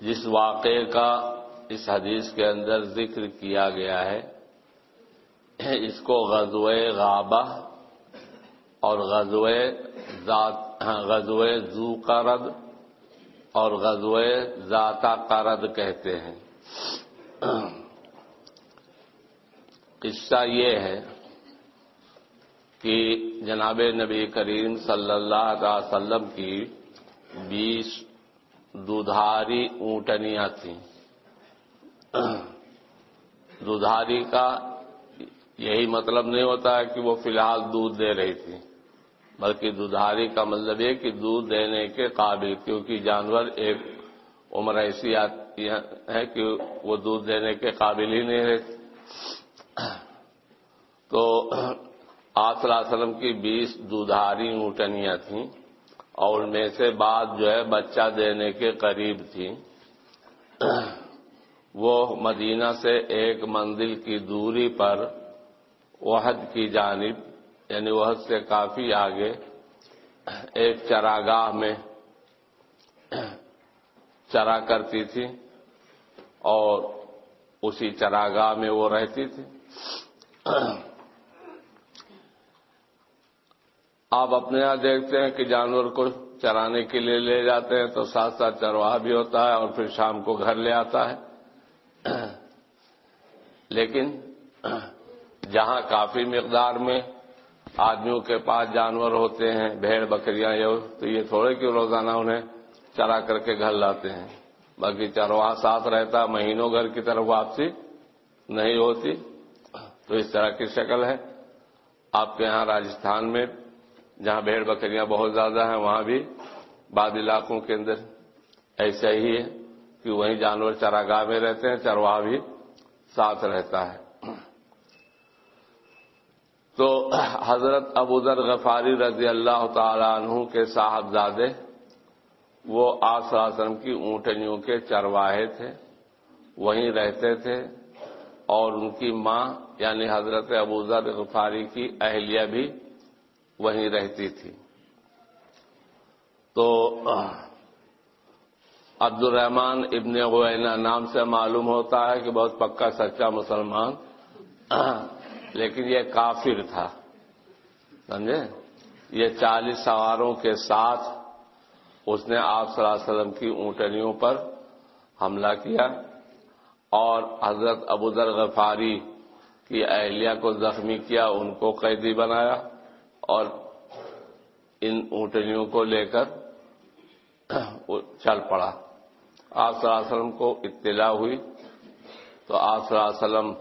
جس واقعے کا اس حدیث کے اندر ذکر کیا گیا ہے، اس کو غزوہ غابہ اور غزوہ ذات، غزوہ زو قرد اور غزوہ ذاتا قرد کہتے ہیں۔ قصہ یہ ہے کہ جناب نبی کریم صلی اللہ علیہ وسلم کی بیس دودھاری اونٹنیاں تھیں دودھاری کا یہی مطلب نہیں ہوتا ہے کہ وہ فی الحال دودھ دے رہی تھی بلکہ دودھاری کا مطلب یہ کہ دودھ دینے کے قابل کیونکہ جانور ایک عمر ایسی آتی ہے کہ وہ دودھ دینے کے قابل ہی نہیں رہتے تو آپ صلی اللہ علیہ وسلم کی بیس دودھاری اونٹنیاں تھیں اور ان میں سے بعد جو ہے بچہ دینے کے قریب تھیں وہ مدینہ سے ایک منزل کی دوری پر وحد کی جانب یعنی وحد سے کافی آگے، ایک چراگاہ میں چرا کرتی تھی اور اسی چراگاہ میں وہ رہتی تھی۔ آپ اپنے یہاں دیکھتے ہیں کہ جانور کو چرانے کے لیے لے جاتے ہیں تو ساتھ ساتھ چرواہ بھی ہوتا ہے اور پھر شام کو گھر لے آتا ہے۔ لیکن جہاں کافی مقدار میں آدمیوں کے پاس جانور ہوتے ہیں، بھیڑ بکریاں یہ تو یہ تھوڑے کہ روزانہ انہیں چرا کر کے گھر لاتے ہیں؟ باقی چرواہ ساتھ رہتا، مہینوں گھر کی طرف واپسی نہیں ہوتی۔ تو اس طرح کی شکل ہے۔ آپ کے یہاں راجستھان میں جہاں بھیڑ بکریاں بہت زیادہ ہیں، وہاں بھی بعض علاقوں کے اندر ایسا ہی ہے کہ وہیں جانور چراگاہ میں رہتے ہیں چرواہ بھی ساتھ رہتا ہے۔ تو حضرت ابو ذر غفاری رضی اللہ تعالی عنہ کے صاحبزادے، وہ آپ صلی کی اونٹنیوں کے چرواہے تھے، وہیں رہتے تھے اور ان کی ماں یعنی حضرت ابو ذر غفاری کی اہلیہ بھی وہیں رہتی تھی۔ تو عبد الرحمان ابن غوینا نام سے معلوم ہوتا ہے کہ بہت پکا سچا مسلمان لیکن یہ کافر تھا۔ سمجھے؟ یہ چالیس سواروں کے ساتھ اس نے آپ صلی اللہ علیہ وسلم کی اونٹنیوں پر حملہ کیا اور حضرت ابو ذر غفاری کی اہلیہ کو زخمی کیا، ان کو قیدی بنایا۔ اور ان اونٹنیوں کو لے کر چل پڑا۔ آپ صلی اللہ علیہ وسلم کو اطلاع ہوئی۔ تو آپ صلی اللہ علیہ وسلم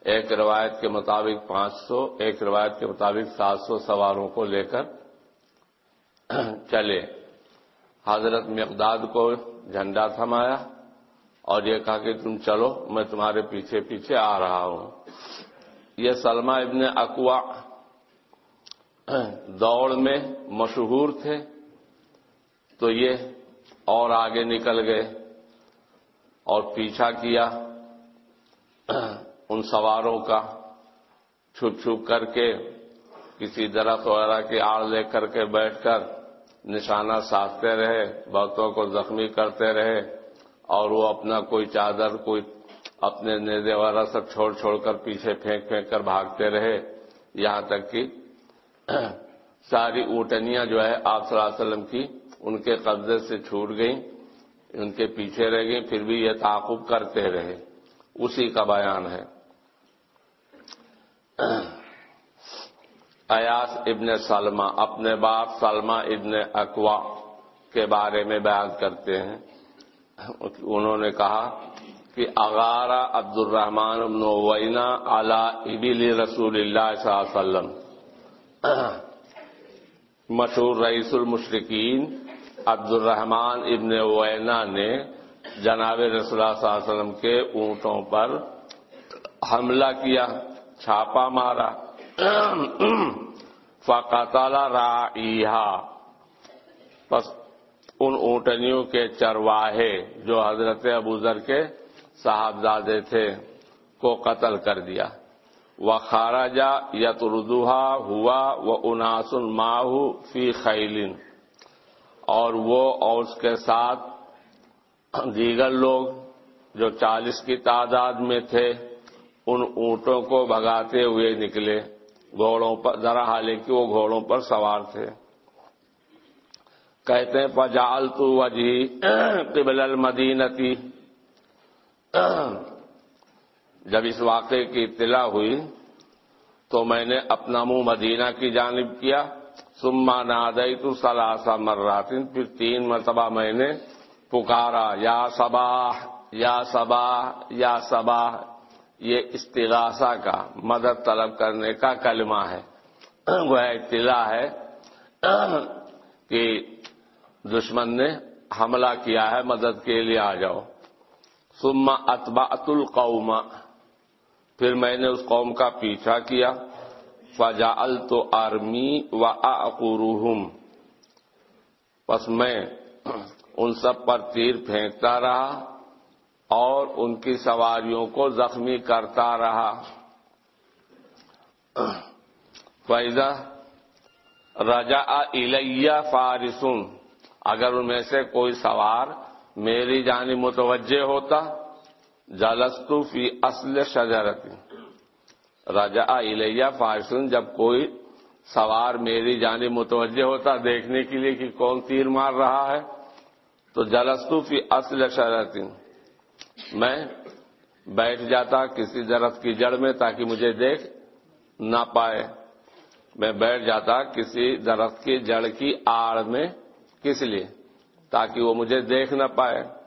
ایک روایت کے مطابق پانچ سو، ایک روایت کے مطابق سات سو سواروں کو لے کر چلے۔ حضرت مقداد کو جھنڈا تھمایا اور یہ کہا کہ تم چلو، میں تمہارے پیچھے پیچھے آ رہا ہوں۔ یہ سلمہ ابن اقوا دوڑ میں مشہور تھے تو یہ اور آگے نکل گئے اور پیچھا کیا ان سواروں کا چھپ چھپ کر کے کسی درخت وغیرہ کی آڑ لے کر کے بیٹھ کر نشانہ ساتھتے رہے بہتوں کو زخمی کرتے رہے اور وہ اپنا کوئی چادر، کوئی اپنے نیزے وغیرہ سب چھوڑ چھوڑ کر پیچھے پھینک پھینک کر بھاگتے رہے۔ یہاں تک کہ ساری اوٹنیاں جو ہے آپ صلی اللہ علیہ وسلم کی ان کے قبضے سے چھوٹ گئیں، ان کے پیچھے رہ گئیں، پھر بھی یہ تعاقب کرتے رہے۔ اسی کا بیان ہے۔ ایاس ابن سلمہ، اپنے باپ سلمہ ابن اقوا کے بارے میں بیان کرتے ہیں۔ انہوں نے کہا کہ اغارہ عبد الرحمان ابن وینا اعلی ابلی رسول اللہ صلی اللہ علیہ وسلم۔ مشہور رئیس المشرقین عبد الرحمان ابن وینا نے جناب رسول اللہ صلی اللہ علیہ وسلم کے اونٹوں پر حملہ کیا چھاپا مارا۔ فقتلا را بس ان اونٹنیوں کے چرواہے جو حضرت ابو ذر کے صاحبزادے تھے کو قتل کر دیا۔ وہ خارجہ یت اردوہا ہوا وہ اناسن ماہو،،، فی خیلن اور وہ اور اس کے ساتھ دیگر لوگ جو چالیس کی تعداد میں تھے ان اونٹوں کو بھگاتے ہوئے نکلے۔ گھوڑوں پر ذرا حالانکہ وہ گھوڑوں پر سوار تھے۔ کہتے ہیں پجال تو وجی قبل المدینتی۔ جب اس واقعے کی اطلاع ہوئی تو میں نے اپنا منہ مدینہ کی جانب کیا۔ سما نادئی تو سلاسا مراتن پھر تین مرتبہ میں نے پکارا، یا صباح یا صباح یا صباح۔ یہ استغاثہ کا، مدد طلب کرنے کا کلمہ ہے۔ وہ اطلاع ہے کہ دشمن نے حملہ کیا ہے، مدد کے لیے آ جاؤ۔ سما اتبات القوم۔ پھر میں نے اس قوم کا پیچھا کیا۔ فجا تو آرمی و اقروہم بس میں ان سب پر تیر پھینکتا رہا اور ان کی سواریوں کو زخمی کرتا رہا۔ فیضا رجا الیہ فارسن اگر ان میں سے کوئی سوار میری جانی متوجہ ہوتا جلستو فی اصل شجرت رجا الیہ فارسن جب کوئی سوار میری جانی متوجہ ہوتا دیکھنے کے لیے کہ کون تیر مار رہا ہے، تو جلستو فی اصل شجرت میں بیٹھ جاتا کسی درخت کی جڑ میں تاکہ مجھے دیکھ نہ پائے۔ میں بیٹھ جاتا کسی درخت کی جڑ کی آڑ میں کس لیے؟ تاکہ وہ مجھے دیکھ نہ پائے۔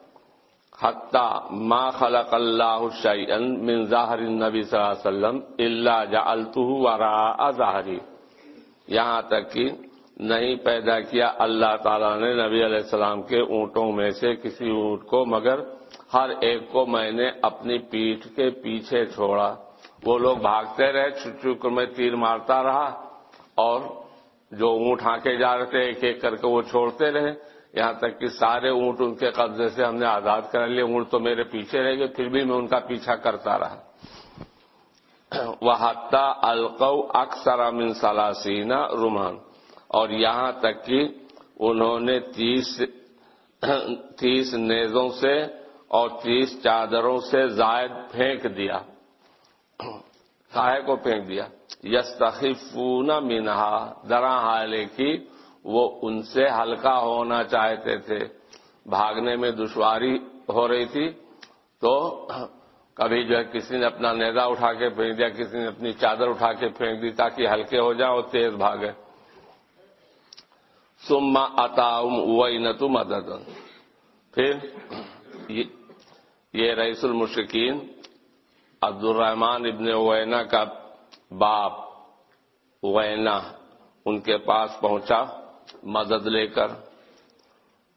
حتیٰ ما خلق اللہ شعین من ظاہر نبی صلی اللہ علیہ وسلم اللہ جعلتہ وراء ظاہری۔ یہاں تک کہ نہیں پیدا کیا اللہ تعالیٰ نے نبی علیہ السلام کے اونٹوں میں سے کسی اونٹ کو، مگر ہر ایک کو میں نے اپنی پیٹھ کے پیچھے چھوڑا۔ وہ لوگ بھاگتے رہے چھٹ چھک میں تیر مارتا رہا اور جو اونٹ ہانکے جا رہے تھے، ایک ایک کر کے وہ چھوڑتے رہے۔ یہاں تک کہ سارے اونٹ ان کے قبضے سے ہم نے آزاد کر لیے۔ اونٹ تو میرے پیچھے رہ گئے، پھر بھی میں ان کا پیچھا کرتا رہا۔ وہ حتہ القو اکثر امن سلاسینہ رومان اور یہاں تک کہ انہوں نے تیس تیس نیزوں سے اور تیس چادروں سے زائد پھینک دیا۔ کاہے کو پھینک دیا۔ یس تخیفون منہا درا حالے کی وہ ان سے ہلکا ہونا چاہتے تھے۔ بھاگنے میں دشواری ہو رہی تھی تو کبھی جو ہے کسی نے اپنا نیزا اٹھا کے پھینک دیا، کسی نے اپنی چادر اٹھا کے پھینک دی تاکہ ہلکے ہو جائیں اور تیز بھاگے۔ سما اتاؤم وئی نتو مدد پھر یہ رئیس المشکین عبد الرحمان ابن وینا کا باپ وینا ان کے پاس پہنچا۔ مدد لے کر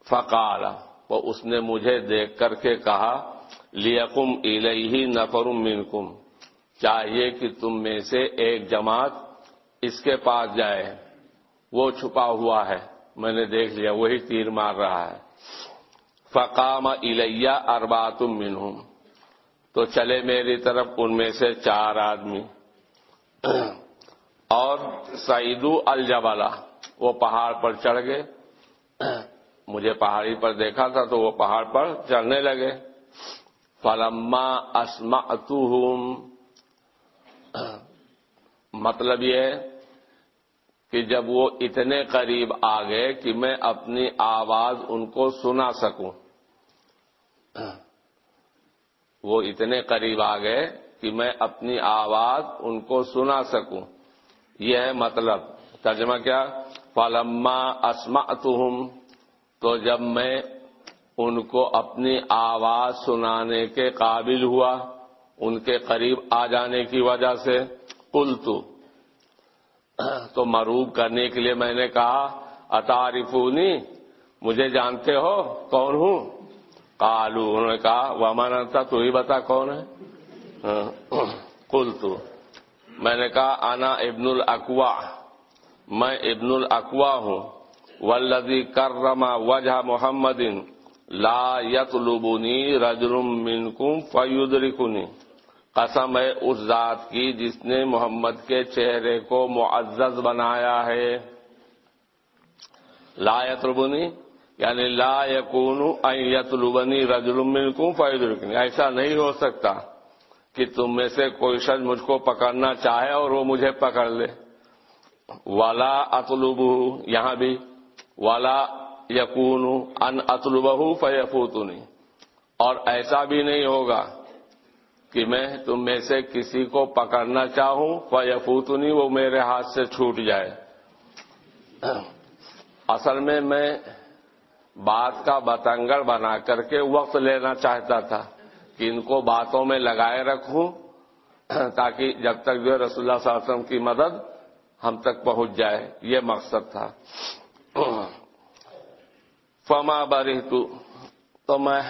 فقال، وہ اس نے مجھے دیکھ کر کے کہا، لیکم الیہ نفرم منکم، چاہیے کہ تم میں سے ایک جماعت اس کے پاس جائے، وہ چھپا ہوا ہے، میں نے دیکھ لیا، وہی تیر مار رہا ہے۔ فقام الیہ ارباتم منہم، تو چلے میری طرف ان میں سے چار آدمی۔ اور سعیدو الجبلا وہ پہاڑ پر چڑھ گئے۔ مجھے پہاڑی پر دیکھا تھا تو وہ پہاڑ پر چڑھنے لگے۔ فلما اسما مطلب یہ ہے کہ جب وہ اتنے قریب آ گئے کہ میں اپنی آواز ان کو سنا سکوں۔ وہ اتنے قریب آ گئے کہ میں اپنی آواز ان کو سنا سکوں۔ یہ ہے مطلب۔ ترجمہ کیا؟ فلما اسما تو جب میں ان کو اپنی آواز سنانے کے قابل ہوا، ان کے قریب آ جانے کی وجہ سے کل تو مروب کرنے کے لیے میں نے کہا اتارفونی مجھے جانتے ہو، کون ہوں؟ کالو انہوں نے کہا ومانتا تو ہی بتا کون ہے؟ ہاں، کل تو میں نے کہا آنا ابن الاقوا میں ابن الاقوا ہوں۔ ولدی کرما وجہ محمد لا یتلبنی رجرم منکم فیدرکنی۔ قسم ہے اس ذات کی جس نے محمد کے چہرے کو معزز بنایا ہے۔ لا یتلبنی یعنی لا یقون یتلبنی رجل منکم فیدرکنی۔ ایسا نہیں ہو سکتا کہ تم میں سے کوئی شخص مجھ کو پکڑنا چاہے اور وہ مجھے پکڑ لے۔ والا اطلب یہاں بھی والا یقون ان اطلبہ فیفوتنی اور ایسا بھی نہیں ہوگا کہ میں تم میں سے کسی کو پکڑنا چاہوں فیفوتنی وہ میرے ہاتھ سے چھوٹ جائے۔ اصل میں میں بات کا بتنگڑ بنا کر کے وقت لینا چاہتا تھا کہ ان کو باتوں میں لگائے رکھوں، تاکہ جب تک جو رسول اللہ صلی اللہ علیہ وسلم کی مدد ہم تک پہنچ جائے، یہ مقصد تھا۔ فما بری تو میں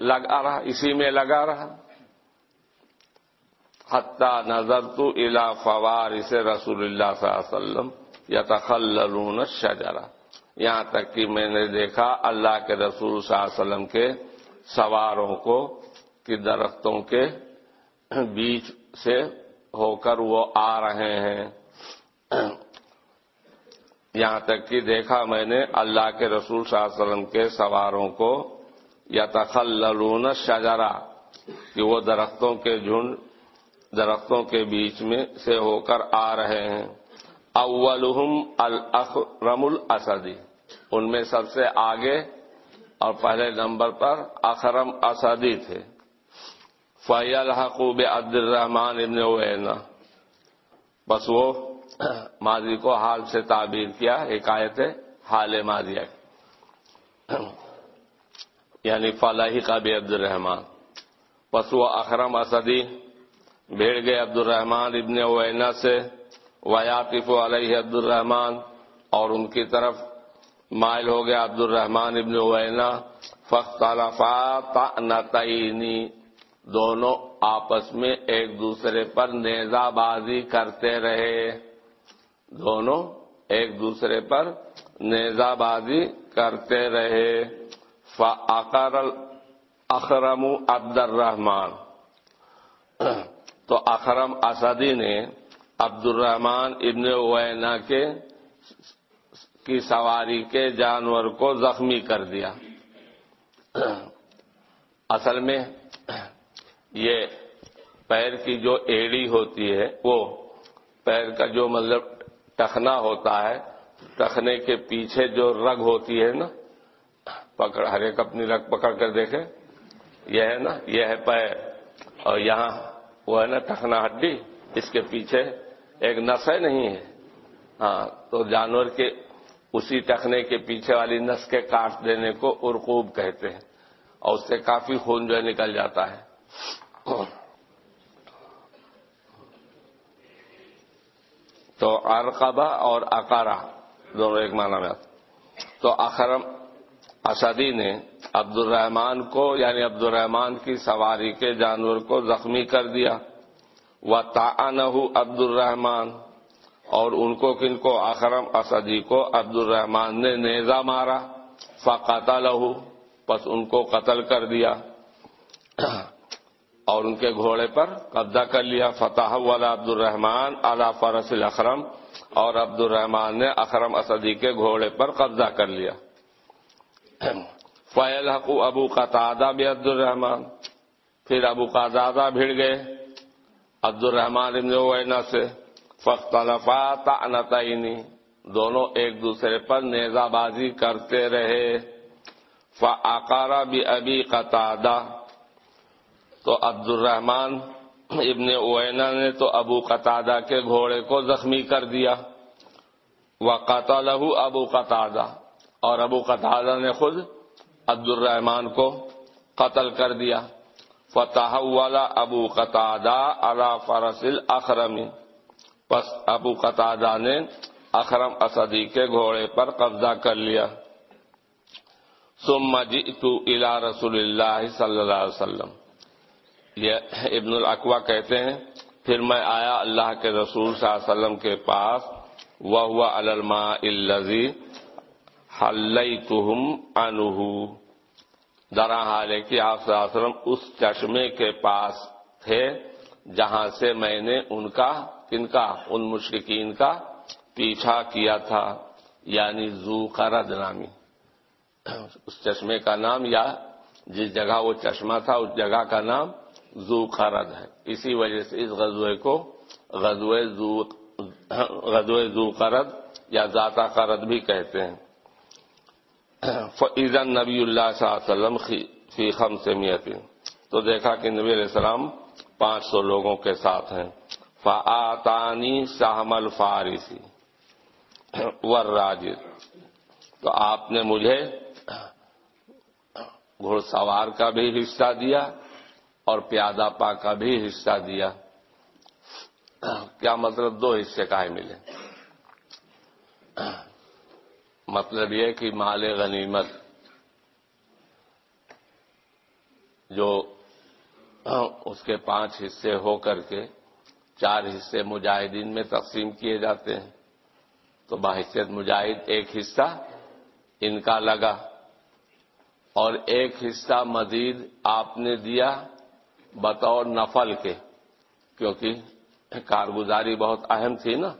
لگا رہا، اسی میں لگا رہا۔ حتہ نظر تو الا فوار اسے رسول اللہ صلی اللہ علیہ وسلم یا تخلون شجرا یہاں تک کہ میں نے دیکھا اللہ کے رسول صلی اللہ علیہ وسلم کے سواروں کو کہ درختوں کے بیچ سے ہو کر وہ آ رہے ہیں۔ یہاں تک کہ دیکھا میں نے اللہ کے رسول صلی اللہ علیہ وسلم کے سواروں کو یا تخلون شجرا کہ وہ درختوں کے جھنڈ، درختوں کے بیچ میں سے ہو کر آ رہے ہیں۔ اولہم الاخرم الاسدی، ان میں سب سے آگے اور پہلے نمبر پر اخرم اسدی تھے۔ فیل حقوب عبد الرحمان ابن وینا بس وہ ماضی کو حال سے تعبیر کیا حکایت حال ماضیہ یعنی فلاحی کا بھی عبد الرحمان بس وہ اخرم اسدی، بھیڑ گئے عبد الرحمان ابن وینا سے ویاطف علیہ عبد الرحمان اور ان کی طرف مائل ہو گیا عبد الرحمان ابن وینا فخلفات نتعینی دونوں آپس میں ایک دوسرے پر نیزہ بازی کرتے رہے۔ دونوں ایک دوسرے پر نیزہ بازی کرتے رہے۔ فعقر اخرم عبد الرحمان تو اخرم اسدی نے عبد الرحمان ابن وینا کے کی سواری کے جانور کو زخمی کر دیا۔ اصل میں یہ پیر کی جو ایڑی ہوتی ہے، وہ پیر کا جو مطلب ٹخنا ہوتا ہے، ٹخنے کے پیچھے جو رگ ہوتی ہے نا، پکڑ، ہر ایک اپنی رگ پکڑ کر دیکھے یہ ہے نا، یہ ہے پیر، اور یہاں وہ ہے نا ٹخنا ہڈی، اس کے پیچھے ایک نس ہے نہیں ہے۔ ہاں تو جانور کے اسی ٹخنے کے پیچھے والی نس کے کاٹ دینے کو ارقوب کہتے ہیں، اور اس سے کافی خون جو ہے نکل جاتا ہے۔ تو ارقبہ اور اکارا دونوں ایک معنی میں تو اخرم اسدی نے عبد الرحمان کو یعنی عبد الرحمان کی سواری کے جانور کو زخمی کر دیا۔ وہ تعنہ عبد الرحمان اور ان کو کن کو؟ اخرم اسدی کو عبد الرحمان نے نیزا مارا۔ فقاتا لہو بس ان کو قتل کر دیا۔ اور ان کے گھوڑے پر قبضہ کر لیا فتح والا عبد الرحمان اعلی فرس الاخرم اور عبد الرحمان نے اخرم اسدی کے گھوڑے پر قبضہ کر لیا۔ فیل حقو ابو کا بھی عبد الرحمان پھر ابو کا دادا بھیڑ گئے۔ عبد الرحمان ابن وینا سے۔ فختلفات انتعینی دونوں ایک دوسرے پر نیزہ بازی کرتے رہے۔ فعقارا بھی ابی قطادہ تو عبد الرحمان ابن اوینا نے تو ابو قطادہ کے گھوڑے کو زخمی کر دیا۔ وہ قطع ابو قطادہ۔ اور ابو قطادہ نے خود عبد الرحمان کو قتل کر دیا۔ فتح والا ابو قطادہ علا فرسل اخرمی پس ابو قطادہ نے اخرم اسدی کے گھوڑے پر قبضہ کر لیا۔ ثم جئت الى رسول اللہ صلی اللہ علیہ وسلم۔ یہ ابن الاقوا کہتے ہیں، پھر میں آیا اللہ کے رسول صلی اللہ علیہ وسلم کے پاس وہ ہوا الما الزی حلیتہم عنہ درا حال ہے کہ آپ صلی اللہ علیہ وسلم اس چشمے کے پاس تھے، جہاں سے میں نے ان کا کن کا، ان مشرقین کا پیچھا کیا تھا یعنی زو قرد نامی۔ اس چشمے کا نام یا جس جگہ وہ چشمہ تھا، اس جگہ کا نام زو خرد ہے۔ اسی وجہ سے اس غزوے کو غزوے زو غزوے زو قرد یا ذاتا قرد بھی کہتے ہیں۔ فعزن نبی اللہ صلی اللہ علیہ وسلم فی خم سے تو دیکھا کہ نبی علیہ السلام پانچ سو لوگوں کے ساتھ ہیں۔ فعطانی سہم الفارسی ور تو آپ نے مجھے گھڑ سوار کا بھی حصہ دیا۔ اور پیادہ پا کا بھی حصہ دیا۔ کیا مطلب دو حصے کا ملے؟ مطلب یہ کہ مال غنیمت جو اس کے پانچ حصے ہو کر کے چار حصے مجاہدین میں تقسیم کیے جاتے ہیں، تو باحثیت مجاہد ایک حصہ ان کا لگا اور ایک حصہ مزید آپ نے دیا۔ بطور نفل کے، کیونکہ کارگزاری بہت اہم تھی نا۔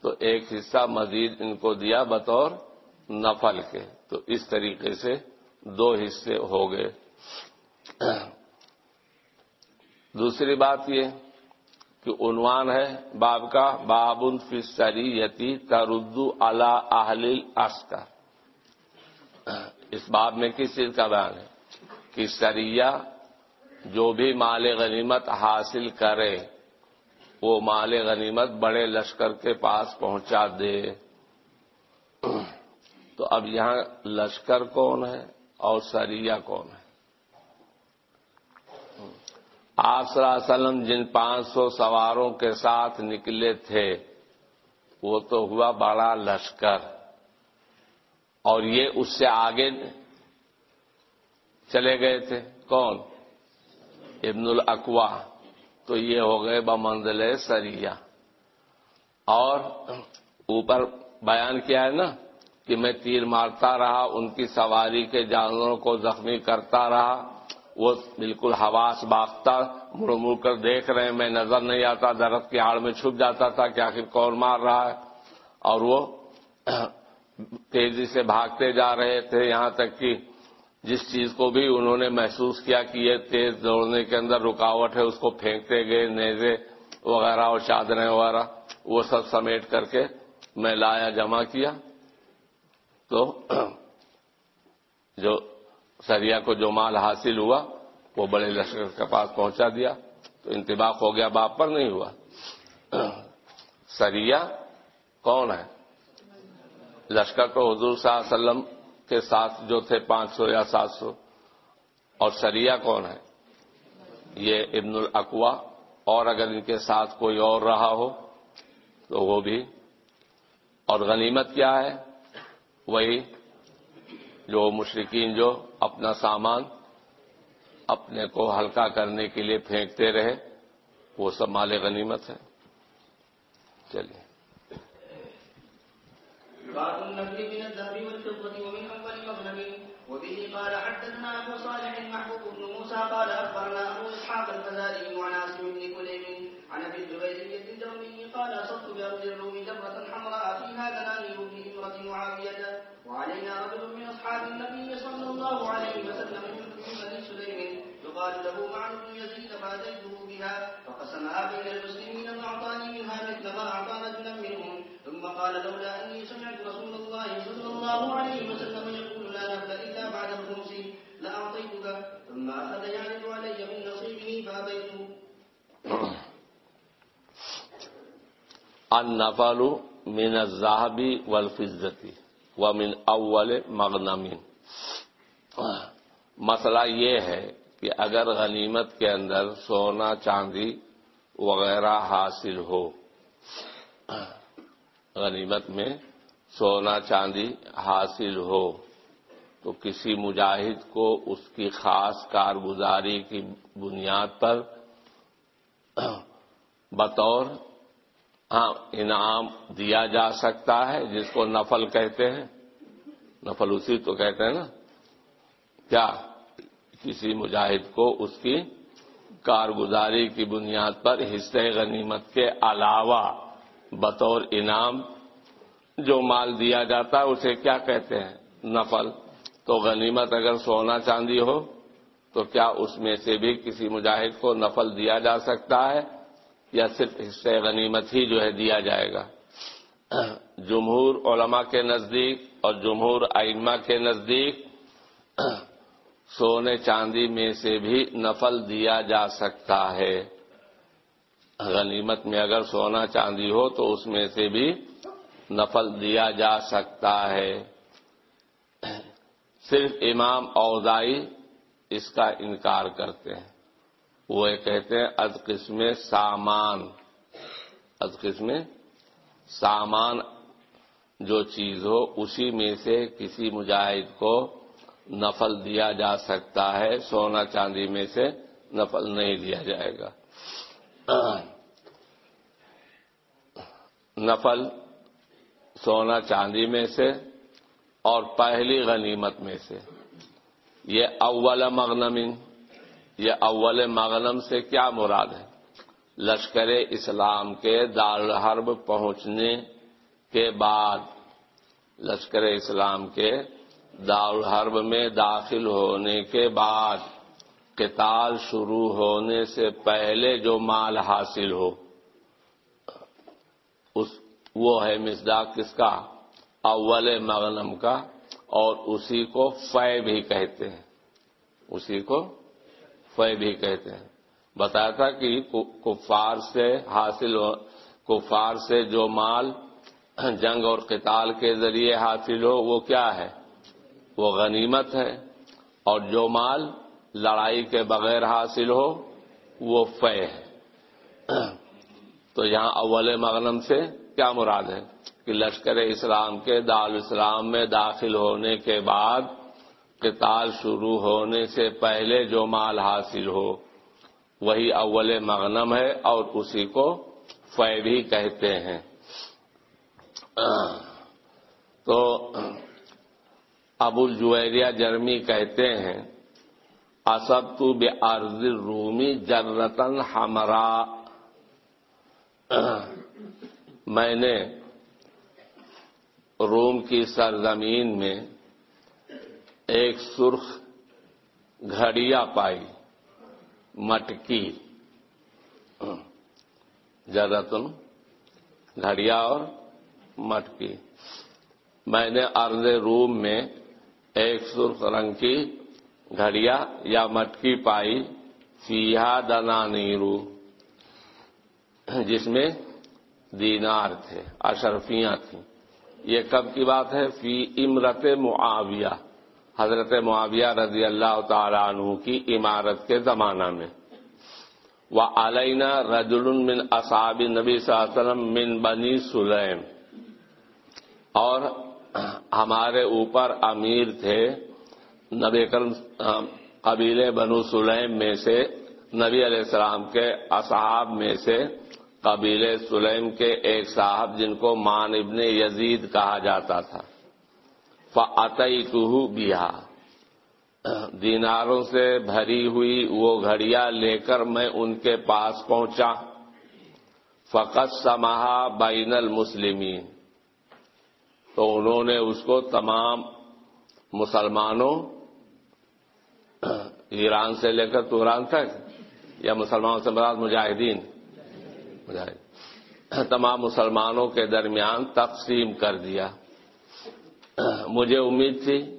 تو ایک حصہ مزید ان کو دیا بطور نفل کے۔ تو اس طریقے سے دو حصے ہو گئے۔ دوسری بات یہ کہ عنوان ہے باب کا باب فی سریتی تردو اللہ اہل عسکر اس باب میں کس چیز کا بیان ہے؟ کہ سریہ جو بھی مال غنیمت حاصل کرے، وہ مال غنیمت بڑے لشکر کے پاس پہنچا دے۔ تو اب یہاں لشکر کون ہے اور سریہ کون ہے؟ آپ صلی اللہ علیہ وسلم جن پانچ سو سواروں کے ساتھ نکلے تھے، وہ تو ہوا بڑا لشکر۔ اور یہ اس سے آگے چلے گئے تھے۔ کون؟ ابن الاقوا تو یہ ہو گئے بمنزل سریا اور اوپر بیان کیا ہے نا کہ میں تیر مارتا رہا، ان کی سواری کے جانوروں کو زخمی کرتا رہا۔ وہ بالکل حواس باختہ مڑ مڑ کر دیکھ رہے ہیں، میں نظر نہیں آتا، درخت کی آڑ میں چھپ جاتا تھا کہ آخر کون مار رہا ہے۔ اور وہ تیزی سے بھاگتے جا رہے تھے یہاں تک کہ جس چیز کو بھی انہوں نے محسوس کیا کہ یہ تیز دوڑنے کے اندر رکاوٹ ہے، اس کو پھینکتے گئے، نیزے وغیرہ اور چادریں وغیرہ، وہ سب سمیٹ کر کے میں لایا، جمع کیا۔ تو جو سریا کو جو مال حاصل ہوا، وہ بڑے لشکر کے پاس پہنچا دیا۔ تو انتباق ہو گیا، باپ پر نہیں ہوا۔ سریا کون ہے؟ لشکر تو حضور صلی اللہ علیہ وسلم کے ساتھ جو تھے پانچ سو یا سات سو اور سریا کون ہے؟ یہ ابن الاقوا، اور اگر ان کے ساتھ کوئی اور رہا ہو تو وہ بھی۔ اور غنیمت کیا ہے؟ وہی جو مشرقین جو اپنا سامان اپنے کو ہلکا کرنے کے لیے پھینکتے رہے، وہ سب مال غنیمت ہے چلیے باب النفل من الذهب والفضة ومن أول مغنم وبه قال حدثنا أبو صالح محبوب بن موسى قال أخبرنا أبو إسحاق الفزاري وعن عاصم بن كليم عن أبي الزبير بن الدرمي قال أصبت بأرض الروم دبرة حمراء فيها دنانير ابن إمرة معاوية، وعلينا رجل من أصحاب النبي صلى الله عليه وسلم من بني سليم يقال له معن بن يزيد فأتيته بها فقسمها بين المسلمين فأعطاني منها مثل ما أعطى رجلا منهم، ثم قال لولا أني سمعت رسول الله صلى الله عليه وسلم يقول لا نفل إلا بعد الخمس لأعطيتك، ثم أخذ يعرض علي من نصيبه فأبيت النفل من الذهب والفضة ومن اول مغنم مسئلہ یہ ہے کہ اگر غنیمت کے اندر سونا چاندی وغیرہ حاصل ہو، غنیمت میں سونا چاندی حاصل ہو تو کسی مجاہد کو اس کی خاص کارگزاری کی بنیاد پر بطور ہاں انعام دیا جا سکتا ہے، جس کو نفل کہتے ہیں۔ نفل اسی تو کہتے ہیں نا۔ کیا کسی مجاہد کو اس کی کارگزاری کی بنیاد پر حصے غنیمت کے علاوہ بطور انعام جو مال دیا جاتا ہے، اسے کیا کہتے ہیں؟ نفل۔ تو غنیمت اگر سونا چاندی ہو، تو کیا اس میں سے بھی کسی مجاہد کو نفل دیا جا سکتا ہے؟ یا صرف حصے غنیمت ہی جو ہے دیا جائے گا؟ جمہور علماء کے نزدیک اور جمہور ائمہ کے نزدیک سونے چاندی میں سے بھی نفل دیا جا سکتا ہے۔ غنیمت میں اگر سونا چاندی ہو، تو اس میں سے بھی نفل دیا جا سکتا ہے۔ صرف امام اوزائی اس کا انکار کرتے ہیں۔ وہ کہتے ہیں، از قسم سامان۔ از قسم سامان جو چیز ہو، اسی میں سے کسی مجاہد کو نفل دیا جا سکتا ہے، سونا چاندی میں سے نفل نہیں دیا جائے گا۔ نفل سونا چاندی میں سے اور پہلی غنیمت میں سے۔ یہ اول مغنم، یہ اول مغنم سے کیا مراد ہے؟ لشکر اسلام کے دارالحرب پہنچنے کے بعد لشکر اسلام کے دارالحرب میں داخل ہونے کے بعد قتال شروع ہونے سے پہلے جو مال حاصل ہو، اس وہ ہے مزداق کس کا؟ اول مغنم کا اور اسی کو فے بھی کہتے ہیں۔ اسی کو فے بھی کہتے ہیں۔ بتایا تھا کہ کفار سے حاصل کفار سے جو مال جنگ اور قتال کے ذریعے حاصل ہو، وہ کیا ہے؟ وہ غنیمت ہے۔ اور جو مال لڑائی کے بغیر حاصل ہو، وہ فے ہے۔ تو یہاں اول مغنم سے کیا مراد ہے؟ کہ لشکر اسلام کے دال اسلام میں داخل ہونے کے بعد قتال شروع ہونے سے پہلے جو مال حاصل ہو، وہی اول مغنم ہے اور اسی کو فے بھی کہتے ہیں۔ تو ابو الجویریہ جرمی کہتے ہیں اسب تو بے عرض رومی جرتن ہمرا میں نے روم کی سرزمین میں ایک سرخ گھڑیا پائی، مٹکی۔ جرتن گھڑیا اور مٹکی۔ میں نے ارض روم میں ایک سرخ رنگ کی گھڑیا یا مٹکی پائی، فیہا دنا نیرو جس میں دینار تھے، اشرفیاں تھیں۔ یہ کب کی بات ہے؟ فی امرت معاویہ۔ حضرت معاویہ رضی اللہ تعالیٰ عنہ کی عمارت کے زمانہ میں۔ وہ علینہ رجل من اصاب نبی صلی اللہ علیہ وسلم من بنی سلیم اور ہمارے اوپر امیر تھے۔ نبی کرم قبیلے بنو سلیم میں سے، نبی علیہ السلام کے اصحاب میں سے۔ قبیل سلیم کے ایک صاحب جن کو مان ابن یزید کہا جاتا تھا۔ فعطی تو بیا دیناروں سے بھری ہوئی وہ گھڑیا لے کر میں ان کے پاس پہنچا۔ فقط سماہا بین المسلمین تو انہوں نے اس کو تمام مسلمانوں، ایران سے لے کر توران تک، یا مسلمانوں سے مراد مجاہدین۔ تمام مسلمانوں کے درمیان تقسیم کر دیا۔ مجھے امید تھی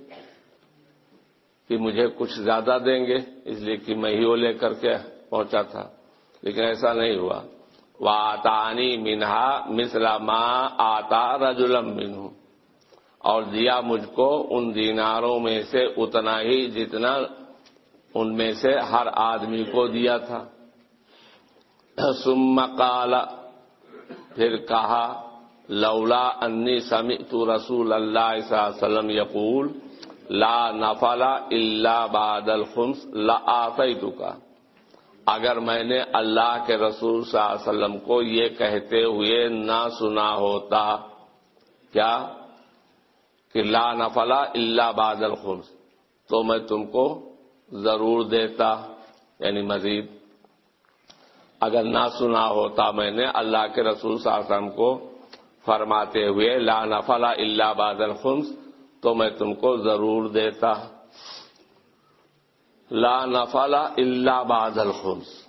کہ مجھے کچھ زیادہ دیں گے، اس لیے کہ میں ہی وہ لے کر کے پہنچا تھا۔ لیکن ایسا نہیں ہوا۔ وہ آتانی منہا مسلا ماں آتا رجولم منہ اور دیا مجھ کو ان دیناروں میں سے اتنا ہی جتنا ان میں سے ہر آدمی کو دیا تھا۔ سم قال، پھر کہا، لولا انی سمعت رسول اللہ صلی اللہ علیہ وسلم یقول، لا نفلا اللہ بعد الخمس لا کا اگر میں نے اللہ کے رسول صلی اللہ علیہ وسلم کو یہ کہتے ہوئے نہ سنا ہوتا، کیا؟ کہ لا نفلا اللہ بعد الخمس، تو میں تم کو ضرور دیتا یعنی مزید۔ اگر نہ سنا ہوتا میں نے اللہ کے رسول صلی اللہ علیہ وسلم کو فرماتے ہوئے، لا نفلا اللہ بعد الخمس تو میں تم کو ضرور دیتا۔ لا نفل اللہ بعد الخمس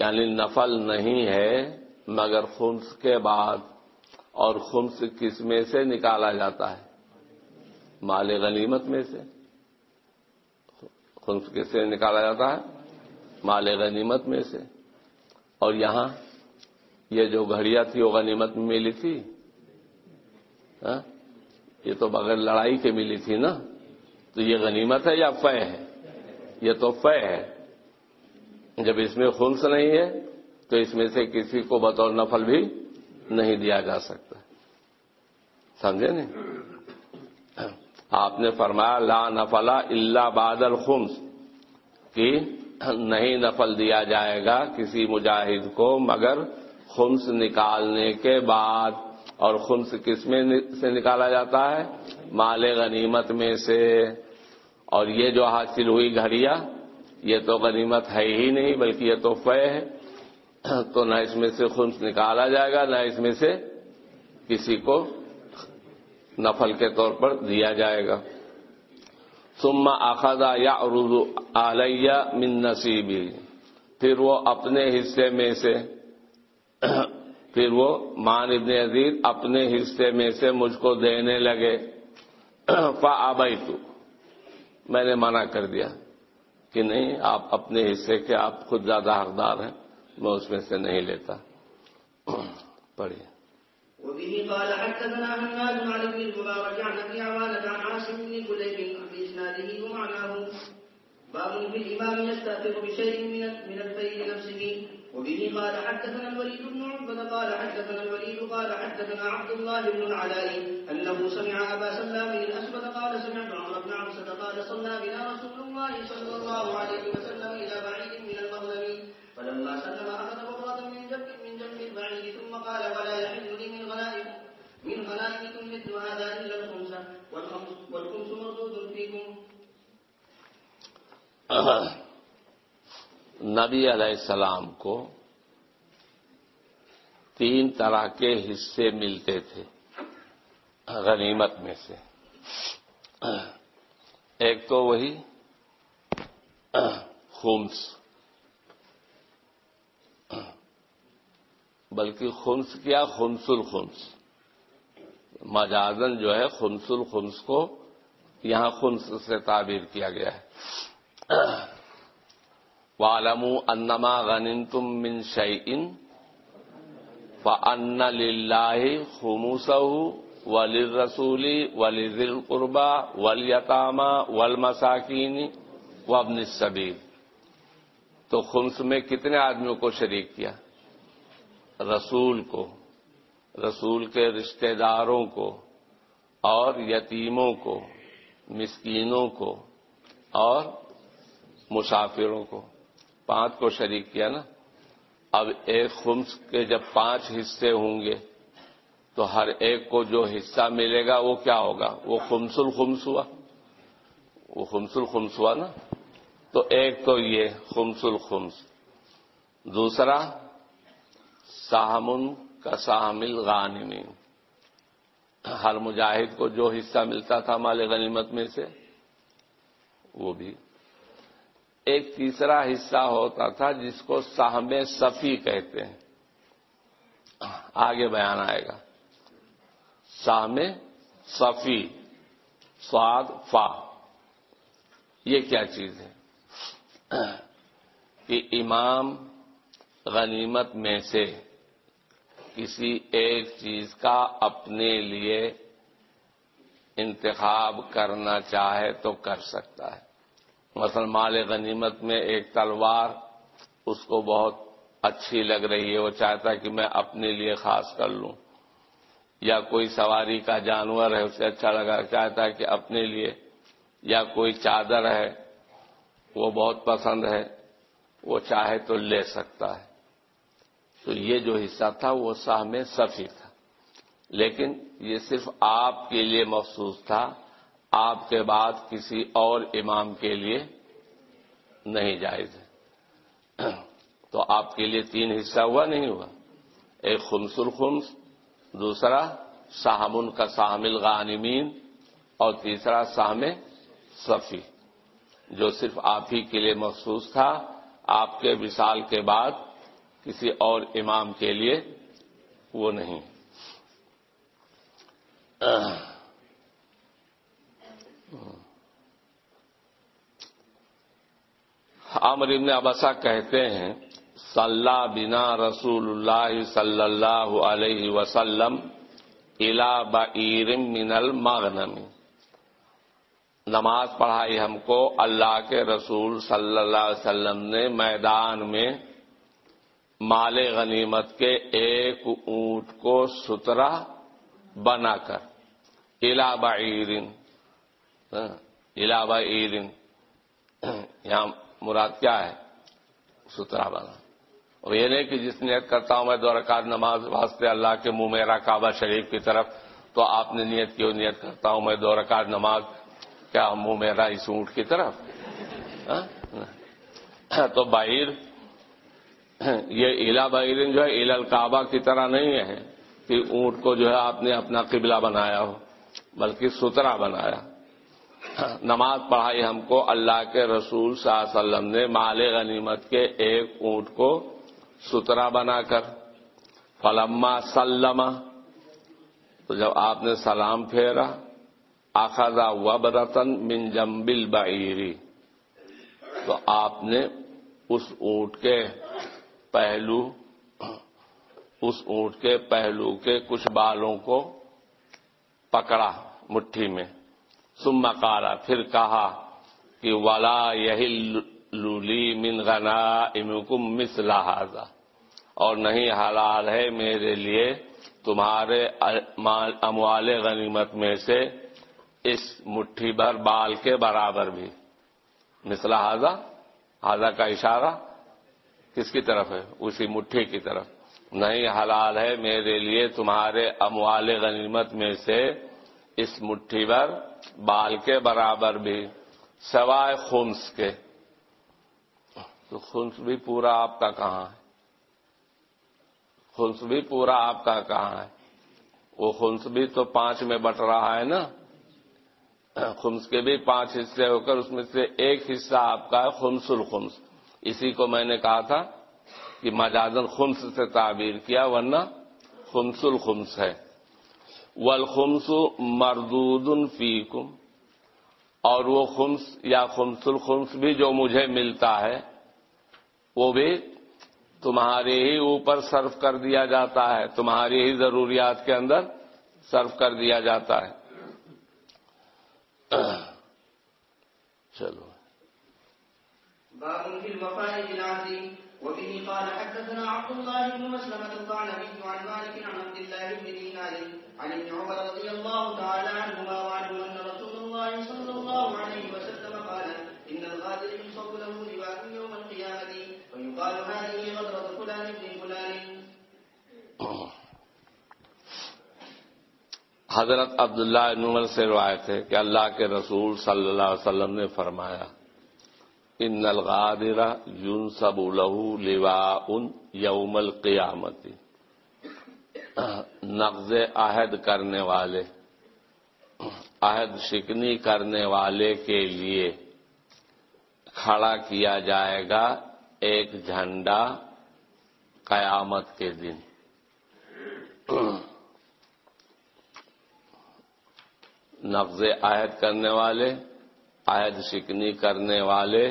یعنی نفل نہیں ہے، مگر خمس کے بعد۔ اور خمس کس میں سے نکالا جاتا ہے؟ مال غنیمت میں سے۔ خمس کس سے نکالا جاتا ہے؟ مال غنیمت میں سے۔ اور یہاں یہ جو گھڑیاں تھی وہ غنیمت میں ملی تھی۔ ہاں؟ یہ تو بغیر لڑائی کے ملی تھی نا۔ تو یہ غنیمت ہے یا فے ہے؟ یہ تو فے ہے۔ جب اس میں خنس نہیں ہے، تو اس میں سے کسی کو بطور نفل بھی نہیں دیا جا سکتا۔ سمجھے نہیں؟ آپ نے فرمایا، لا نفلا اللہ بادل خمس کہ نہیں نفل دیا جائے گا کسی مجاہد کو، مگر خمس نکالنے کے بعد، اور خمس کس میں سے نکالا جاتا ہے؟ مال غنیمت میں سے۔ اور یہ جو حاصل ہوئی گھڑیاں یہ تو غنیمت ہے ہی نہیں، بلکہ یہ تو فے ہے۔ تو نہ اس میں سے خمس نکالا جائے گا، نہ اس میں سے کسی کو نفل کے طور پر دیا جائے گا۔ سما اخذا یا اردو علیہ من نصیبی۔ پھر وہ اپنے حصے میں سے پھر وہ مان ابن عزیز اپنے حصے میں سے مجھ کو دینے لگے۔ فا تو میں نے منع کر دیا کہ نہیں، آپ اپنے حصے کے آپ خود زیادہ حقدار ہیں، میں اس میں سے نہیں لیتا۔ پڑھیے۔ وبه قال حدثنا هناد عن ابن المبارك عن ابي عوانة عن عاصم بن كليب باسناده ومعناه. باب في الامام يستاثر بشيء من من الفيل نفسه وبه قال حدثنا الوليد بن عقبة قال حدثنا الوليد قال حدثنا عبد الله بن العلاء انه سمع ابا سلام الاسود قال سمعت عمر بن عبسة قال صلى بنا رسول الله صلى الله عليه وسلم الى بعيد من المغنم فلما سلم اخذ بكرة من جنب من جنب البعيد ثم قال، ولا يحل لي من غنائم، من غنائمكم مثل هذا الا الخمسة، والخمس مردود فيكم. نبی علیہ السلام کو تین طرح کے حصے ملتے تھے، غنیمت میں سے۔ ایک تو وہی خمس بلکہ خمس کیا؟ خمس الخمس مجازن جو ہے خمس الخمس کو یہاں خمس سے تعبیر کیا گیا ہے۔ والم انما غن تم من شعین فن لاہ خموس ولی رسولی ولی ذل قربا ولیطامہ ول مساکین وبن صبیر تو خمس میں کتنے آدمیوں کو شریک کیا؟ رسول کو، رسول کے رشتہ داروں کو اور یتیموں کو، مسکینوں کو اور مسافروں کو۔ پانچ کو شریک کیا نا؟ اب ایک خمس کے جب پانچ حصے ہوں گے تو ہر ایک کو جو حصہ ملے گا وہ کیا ہوگا؟ وہ خمس الخمس ہوا۔ وہ خمس الخمس ہوا نا؟ تو ایک تو یہ خمس الخمس۔ دوسرا ساہمن کا ساحمل غانمین ہر مجاہد کو جو حصہ ملتا تھا مال غنیمت میں سے، وہ بھی۔ ایک تیسرا حصہ ہوتا تھا جس کو ساہم صفی کہتے ہیں۔ آگے بیان آئے گا۔ ساہم صفی سواد فا۔ یہ کیا چیز ہے؟ کہ امام غنیمت میں سے کسی ایک چیز کا اپنے لیے انتخاب کرنا چاہے تو کر سکتا ہے۔ مثلا مال غنیمت میں ایک تلوار اس کو بہت اچھی لگ رہی ہے، وہ چاہتا ہے کہ میں اپنے لیے خاص کر لوں۔ یا کوئی سواری کا جانور ہے، اسے اچھا لگا، چاہتا ہے کہ اپنے لیے۔ یا کوئی چادر ہے، وہ بہت پسند ہے، وہ چاہے تو لے سکتا ہے۔ تو یہ جو حصہ تھا وہ ساہ میں صفی تھا۔ لیکن یہ صرف آپ کے لیے مخصوص تھا، آپ کے بعد کسی اور امام کے لیے نہیں جائز ہے۔ تو آپ کے لیے تین حصہ ہوا، نہیں ہوا۔ ایک خمس الخمس، دوسرا ساہمن کا سامل غانمین اور تیسرا سام صفی۔ جو صرف آپ ہی کے لیے مخصوص تھا، آپ کے وصال کے بعد کسی اور امام کے لیے وہ نہیں۔ عامر ابن ابسا کہتے ہیں، صلی بنا رسول اللہ صلی اللہ علیہ وسلم الا بعیرم من المغنمی نماز پڑھائی ہم کو اللہ کے رسول صلی اللہ علیہ وسلم نے میدان میں مال غنیمت کے ایک اونٹ کو سترا بنا کر۔ الا بعیرن۔ الا بعیرن۔ یہاں مراد کیا ہے؟ سترا بنا۔ اور یہ نہیں کہ جس نیت کرتا ہوں میں دو رکعت نماز واسطے اللہ کے منہ میرا کعبہ شریف کی طرف تو آپ نے نیت کی نیت کرتا ہوں میں دو رکعت نماز، کیا منہ میرا اس اونٹ کی طرف؟ ہاں؟ تو باہر یہ الا باہرین جو ہے الا الکعبہ کی طرح نہیں ہے کہ اونٹ کو جو ہے آپ نے اپنا قبلہ بنایا ہو، بلکہ سترا بنایا۔ نماز پڑھائی ہم کو اللہ کے رسول صلی اللہ علیہ وسلم نے مال غنیمت کے ایک اونٹ کو سترا بنا کر فلما سلم، تو جب آپ نے سلام پھیرا آخذا وبرتن من جمبل بعیری تو آپ نے اس اونٹ کے پہلو، اس اونٹ کے پہلو کے کچھ بالوں کو پکڑا مٹھی میں۔ ثم کالا پھر کہا کہ ولا یہی لولی من غنا امکم مس لہذا اور نہیں، حلال ہے میرے لیے تمہارے اموال غنیمت میں سے اس مٹھی بھر بال کے برابر بھی۔ مثلا حاضہ حاضہ کا اشارہ۔ کس کی طرف ہے؟ اسی مٹھی کی طرف۔ نہیں، حلال ہے میرے لیے تمہارے اموال غنیمت میں سے اس مٹھی بھر بال کے برابر بھی، سوائے خمس کے۔ تو خمس بھی پورا آپ کا کہاں ہے؟ خمس بھی پورا آپ کا کہاں ہے؟ وہ خمس بھی تو پانچ میں بٹ رہا ہے نا۔ خمس کے بھی پانچ حصے ہو کر اس میں سے ایک حصہ آپ کا ہے خمس الخمس اسی کو میں نے کہا تھا کہ مجازن خمس سے تعبیر کیا، ورنہ خمس الخمس ہے۔ والخمس مردود فیکم، اور وہ خمس یا خمس الخمس بھی جو مجھے ملتا ہے، وہ بھی تمہارے ہی اوپر صرف کر دیا جاتا ہے۔ تمہاری ہی ضروریات کے اندر صرف کر دیا جاتا ہے۔ چلو۔ باب في الوفاء بالعهد وبه قال حدثنا عبد الله بن مسلمة القعنبي عن مالك عن عبد الله بن دينار عن ابن عمر رضي الله تعالى عنهما وعنه ان رسول الله صلى الله عليه وسلم قال ان الغادر يصب له لواء يوم القيامة، ويقال هذه غدرة فلان بن فلان. حضرت عبداللہ نمر سے روایت ہے کہ اللہ کے رسول صلی اللہ علیہ وسلم نے فرمایا ان الغادر یون سب لہو لوا ان یوم القیامتی نقض عہد کرنے والے، عہد شکنی کرنے والے کے لیے کھڑا کیا جائے گا ایک جھنڈا قیامت کے دن۔ نقض عہد کرنے والے، عہد شکنی کرنے والے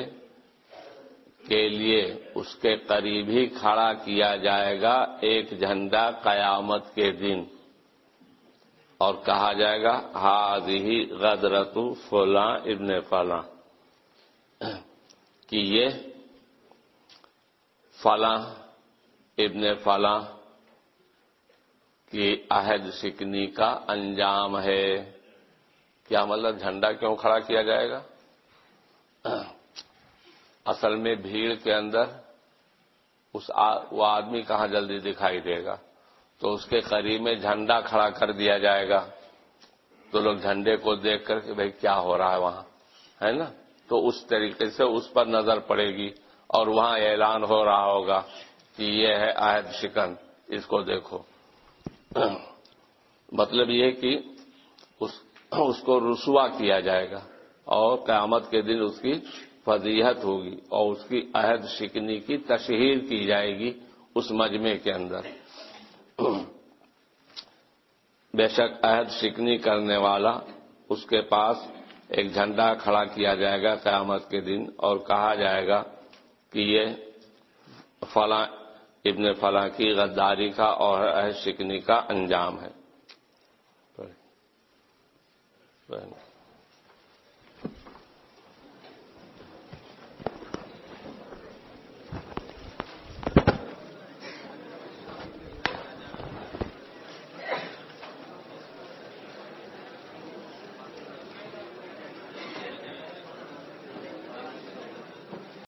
کے لیے اس کے قریب ہی کھڑا کیا جائے گا ایک جھنڈا قیامت کے دن۔ اور کہا جائے گا ہاض ہی غدرت فلاں ابن فلاں کہ یہ فلاں ابن فلاں کی عہد شکنی کا انجام ہے۔ کیا مطلب جھنڈا کیوں کھڑا کیا جائے گا؟ اصل میں بھیڑ کے اندر اس آ, وہ آدمی کہاں جلدی دکھائی دے گا؟ تو اس کے قریب میں جھنڈا کھڑا کر دیا جائے گا۔ تو لوگ جھنڈے کو دیکھ کر کہ بھائی کیا ہو رہا ہے وہاں ہے نا؟ تو اس طریقے سے اس پر نظر پڑے گی اور وہاں اعلان ہو رہا ہوگا کہ یہ ہے عہد شکن۔ اس کو دیکھو۔ مطلب یہ کہ اس اس کو رسوا کیا جائے گا اور قیامت کے دن اس کی فضیحت ہوگی اور اس کی عہد شکنی کی تشہیر کی جائے گی اس مجمع کے اندر۔ بے شک عہد شکنی کرنے والا اس کے پاس ایک جھنڈا کھڑا کیا جائے گا قیامت کے دن اور کہا جائے گا کہ یہ فلاں ابن فلاں کی غداری کا اور عہد شکنی کا انجام ہے۔